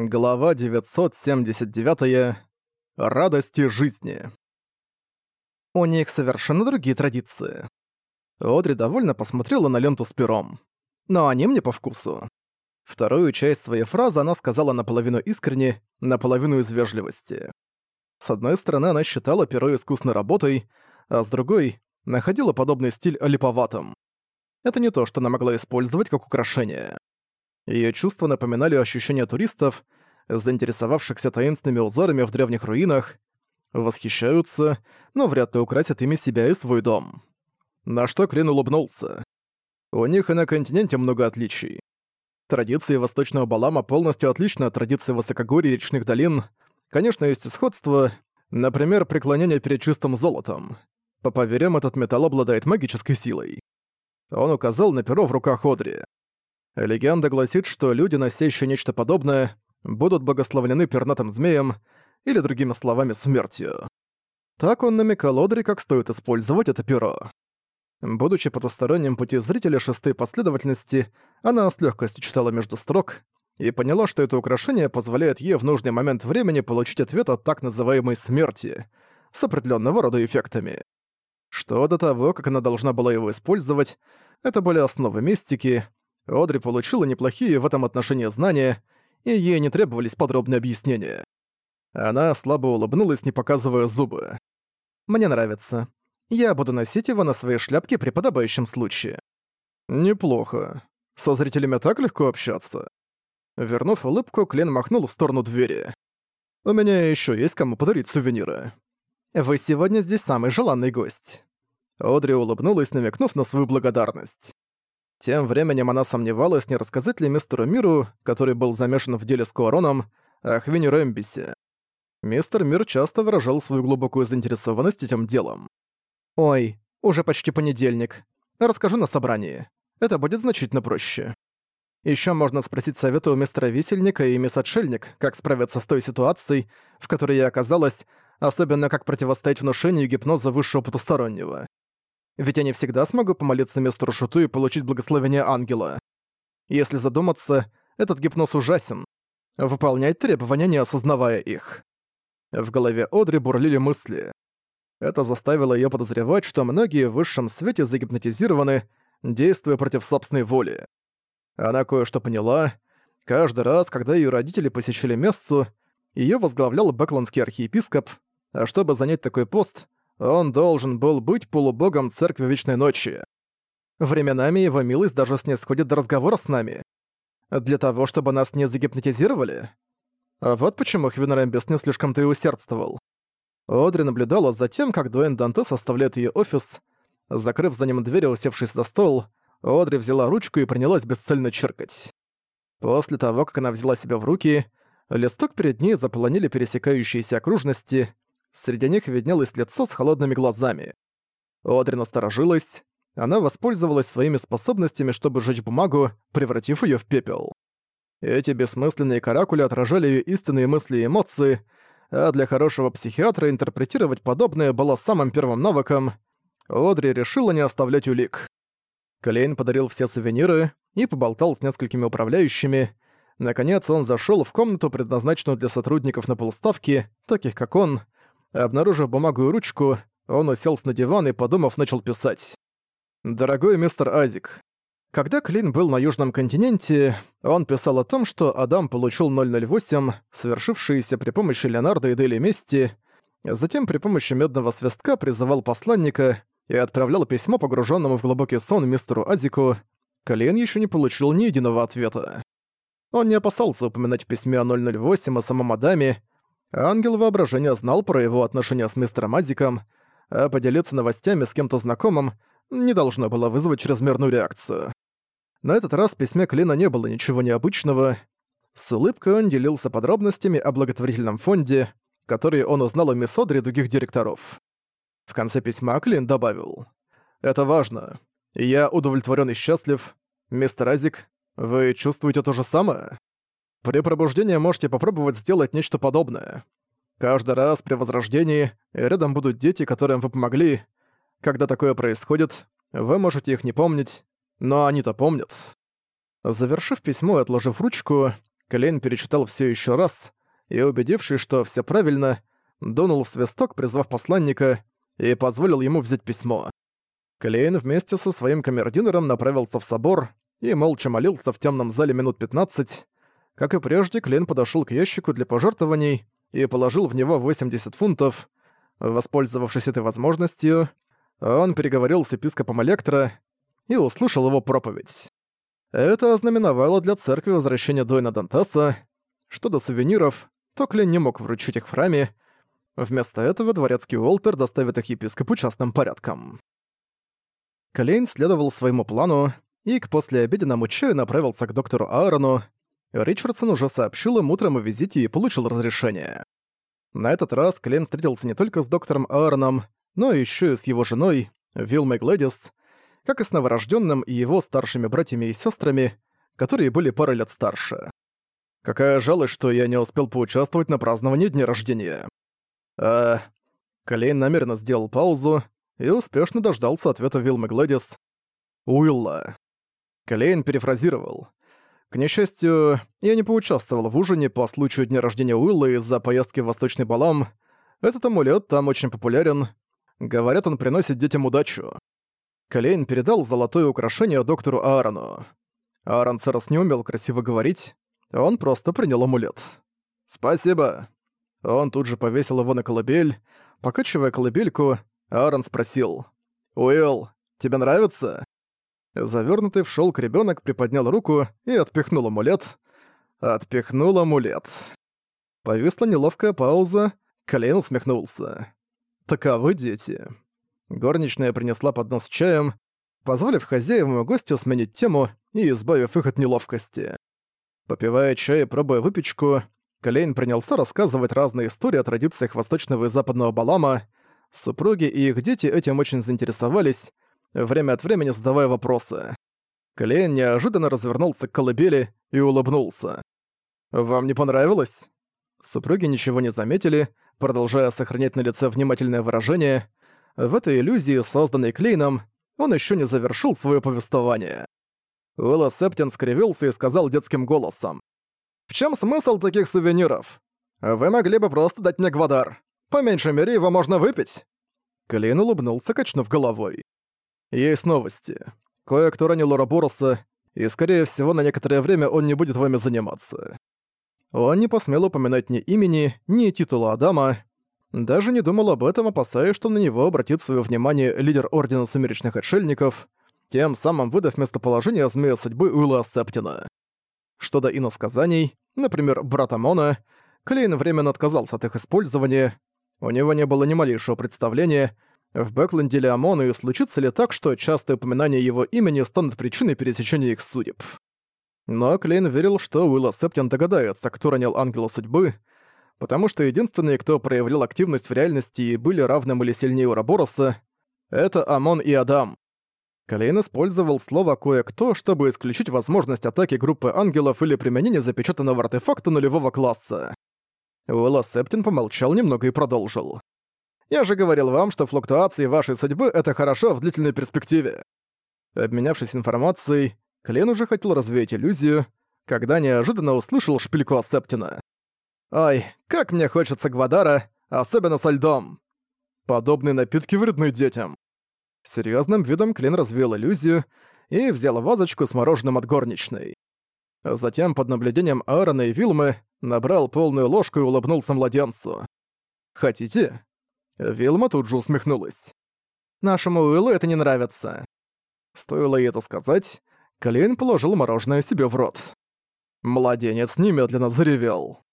Глава 979. Радости жизни. У них совершенно другие традиции. Одри довольно посмотрела на ленту с пером. Но они мне по вкусу. Вторую часть своей фразы она сказала наполовину искренне, наполовину из вежливости. С одной стороны, она считала перо искусной работой, а с другой — находила подобный стиль олиповатым. Это не то, что она могла использовать как украшение. Её чувства напоминали ощущения туристов, заинтересовавшихся таинственными узорами в древних руинах, восхищаются, но вряд ли украсят ими себя и свой дом. На что Крин улыбнулся. У них и на континенте много отличий. Традиции Восточного Балама полностью отличны от традиции высокогорий и речных долин. Конечно, есть и сходство, например, преклонение перед чистым золотом. По поверям, этот металл обладает магической силой. Он указал на перо в руках Одри. Легенда гласит, что люди, носящие нечто подобное, будут благословлены пернатым змеем или, другими словами, смертью. Так он намекал Одри, как стоит использовать это перо. Будучи потусторонним пути зрителя шестой последовательности, она с легкостью читала между строк и поняла, что это украшение позволяет ей в нужный момент времени получить ответ от так называемой «смерти» с определенного рода эффектами. Что до того, как она должна была его использовать, это были основы мистики — Одри получила неплохие в этом отношении знания, и ей не требовались подробные объяснения. Она слабо улыбнулась, не показывая зубы. «Мне нравится. Я буду носить его на своей шляпке при подобающем случае». «Неплохо. Со зрителями так легко общаться». Вернув улыбку, Клен махнул в сторону двери. «У меня еще есть кому подарить сувениры». «Вы сегодня здесь самый желанный гость». Одри улыбнулась, намекнув на свою благодарность. Тем временем она сомневалась, не рассказать ли мистеру Миру, который был замешан в деле с Куароном, о Хвине Рэмбисе. Мистер Мир часто выражал свою глубокую заинтересованность этим делом. «Ой, уже почти понедельник. Расскажу на собрании. Это будет значительно проще». Ещё можно спросить совета у мистера Висельника и мисс Отшельник, как справиться с той ситуацией, в которой я оказалась, особенно как противостоять внушению гипноза высшего потустороннего ведь я не всегда смогу помолиться мистеру Шуту и получить благословение ангела. Если задуматься, этот гипноз ужасен. Выполнять требования, не осознавая их. В голове Одри бурлили мысли. Это заставило ее подозревать, что многие в высшем свете загипнотизированы, действуя против собственной воли. Она кое-что поняла. Каждый раз, когда ее родители посещали мессу, ее возглавлял бэкландский архиепископ, а чтобы занять такой пост — он должен был быть полубогом Церкви Вечной Ночи. Временами его милость даже снисходит до разговора с нами. Для того, чтобы нас не загипнотизировали? А вот почему Хвенерембис не слишком-то и усердствовал. Одри наблюдала за тем, как Дуэн Данте оставляет ее офис. Закрыв за ним дверь и усевшись за стол, Одри взяла ручку и принялась бесцельно черкать. После того, как она взяла себя в руки, листок перед ней заполонили пересекающиеся окружности, Среди них виднелось лицо с холодными глазами. Одри насторожилась. Она воспользовалась своими способностями, чтобы сжечь бумагу, превратив ее в пепел. Эти бессмысленные каракули отражали ее истинные мысли и эмоции, а для хорошего психиатра интерпретировать подобное было самым первым навыком. Одри решила не оставлять улик. Клейн подарил все сувениры и поболтал с несколькими управляющими. Наконец он зашел в комнату, предназначенную для сотрудников на полставки, таких как он — Обнаружив бумагу и ручку, он уселся на диван и, подумав, начал писать. «Дорогой мистер Азик, когда Клин был на Южном континенте, он писал о том, что Адам получил 008, совершившийся при помощи Леонардо и Дели Мести, затем при помощи медного свистка призывал посланника и отправлял письмо погруженному в глубокий сон мистеру Азику, Клин еще не получил ни единого ответа. Он не опасался упоминать в письме о 008 о самом Адаме, Ангел воображения знал про его отношения с мистером Азиком, а поделиться новостями с кем-то знакомым не должно было вызвать чрезмерную реакцию. На этот раз в письме Клина не было ничего необычного. С улыбкой он делился подробностями о благотворительном фонде, который он узнал у мисс Одри других директоров. В конце письма Клин добавил. «Это важно. Я удовлетворен и счастлив. Мистер Азик, вы чувствуете то же самое?» При пробуждении можете попробовать сделать нечто подобное. Каждый раз при возрождении рядом будут дети, которым вы помогли. Когда такое происходит, вы можете их не помнить, но они-то помнят. Завершив письмо и отложив ручку, Клейн перечитал все еще раз и, убедившись, что все правильно, дунул в свисток, призвав посланника, и позволил ему взять письмо. Клейн вместе со своим камердинером направился в собор и молча молился в темном зале минут 15, как и прежде, Клен подошел к ящику для пожертвований и положил в него 80 фунтов. Воспользовавшись этой возможностью, он переговорил с епископом Электро и услышал его проповедь. Это ознаменовало для церкви возвращение Дойна Дантаса. Что до сувениров, то Клен не мог вручить их в храме. Вместо этого дворецкий Уолтер доставит их епископу частным порядком. Клейн следовал своему плану и к послеобеденному чаю направился к доктору Аарону, Ричардсон уже сообщил им утром о визите и получил разрешение. На этот раз Клен встретился не только с доктором Аароном, но еще и с его женой, Вилмой Гледис, как и с новорожденным и его старшими братьями и сестрами, которые были пару лет старше. Какая жалость, что я не успел поучаствовать на праздновании дня рождения. А... Клейн намеренно сделал паузу и успешно дождался ответа Вилмы Гледис. Уилла. Клейн перефразировал. К несчастью, я не поучаствовал в ужине по случаю дня рождения Уилла из-за поездки в Восточный Балам. Этот амулет там очень популярен. Говорят, он приносит детям удачу. Клейн передал золотое украшение доктору Аарону. Аарон Сарас не умел красиво говорить, он просто принял амулет. «Спасибо». Он тут же повесил его на колыбель. Покачивая колыбельку, Аарон спросил. «Уилл, тебе нравится?» Завернутый в шелк ребенок приподнял руку и отпихнул амулет. Отпихнул амулет. Повисла неловкая пауза, Клейн усмехнулся. «Таковы дети». Горничная принесла поднос с чаем, позволив хозяевам и гостю сменить тему и избавив их от неловкости. Попивая чай и пробуя выпечку, Клейн принялся рассказывать разные истории о традициях восточного и западного Балама. Супруги и их дети этим очень заинтересовались, время от времени задавая вопросы. Клейн неожиданно развернулся к колыбели и улыбнулся. «Вам не понравилось?» Супруги ничего не заметили, продолжая сохранять на лице внимательное выражение. В этой иллюзии, созданной Клейном, он еще не завершил свое повествование. Уилла Септин скривился и сказал детским голосом. «В чем смысл таких сувениров? Вы могли бы просто дать мне гвадар. По меньшей мере, его можно выпить». Клейн улыбнулся, качнув головой. Есть новости. Кое-кто ранил Урабороса, и, скорее всего, на некоторое время он не будет вами заниматься. Он не посмел упоминать ни имени, ни титула Адама, даже не думал об этом, опасаясь, что на него обратит свое внимание лидер Ордена Сумеречных Отшельников, тем самым выдав местоположение Змея Судьбы Уилла Септина. Что до иносказаний, например, брата Мона, Клейн временно отказался от их использования, у него не было ни малейшего представления, в Бэкленде Омону и случится ли так, что частое упоминание его имени станут причиной пересечения их судеб. Но Клейн верил, что Уилла Септин догадается, кто ранил Ангела Судьбы, потому что единственные, кто проявлял активность в реальности и были равным или сильнее Урабороса, это Амон и Адам. Клейн использовал слово «кое-кто», чтобы исключить возможность атаки группы ангелов или применения запечатанного артефакта нулевого класса. Уэлла Септин помолчал немного и продолжил. Я же говорил вам, что флуктуации вашей судьбы — это хорошо в длительной перспективе». Обменявшись информацией, Клин уже хотел развеять иллюзию, когда неожиданно услышал шпильку Асептина. Ай, как мне хочется Гвадара, особенно со льдом!» Подобные напитки вредны детям. Серьезным видом Клин развеял иллюзию и взял вазочку с мороженым от горничной. Затем под наблюдением Аарона и Вилмы набрал полную ложку и улыбнулся младенцу. «Хотите? Вилма тут же усмехнулась. «Нашему Уиллу это не нравится». Стоило ей это сказать, Клейн положил мороженое себе в рот. Младенец немедленно заревел.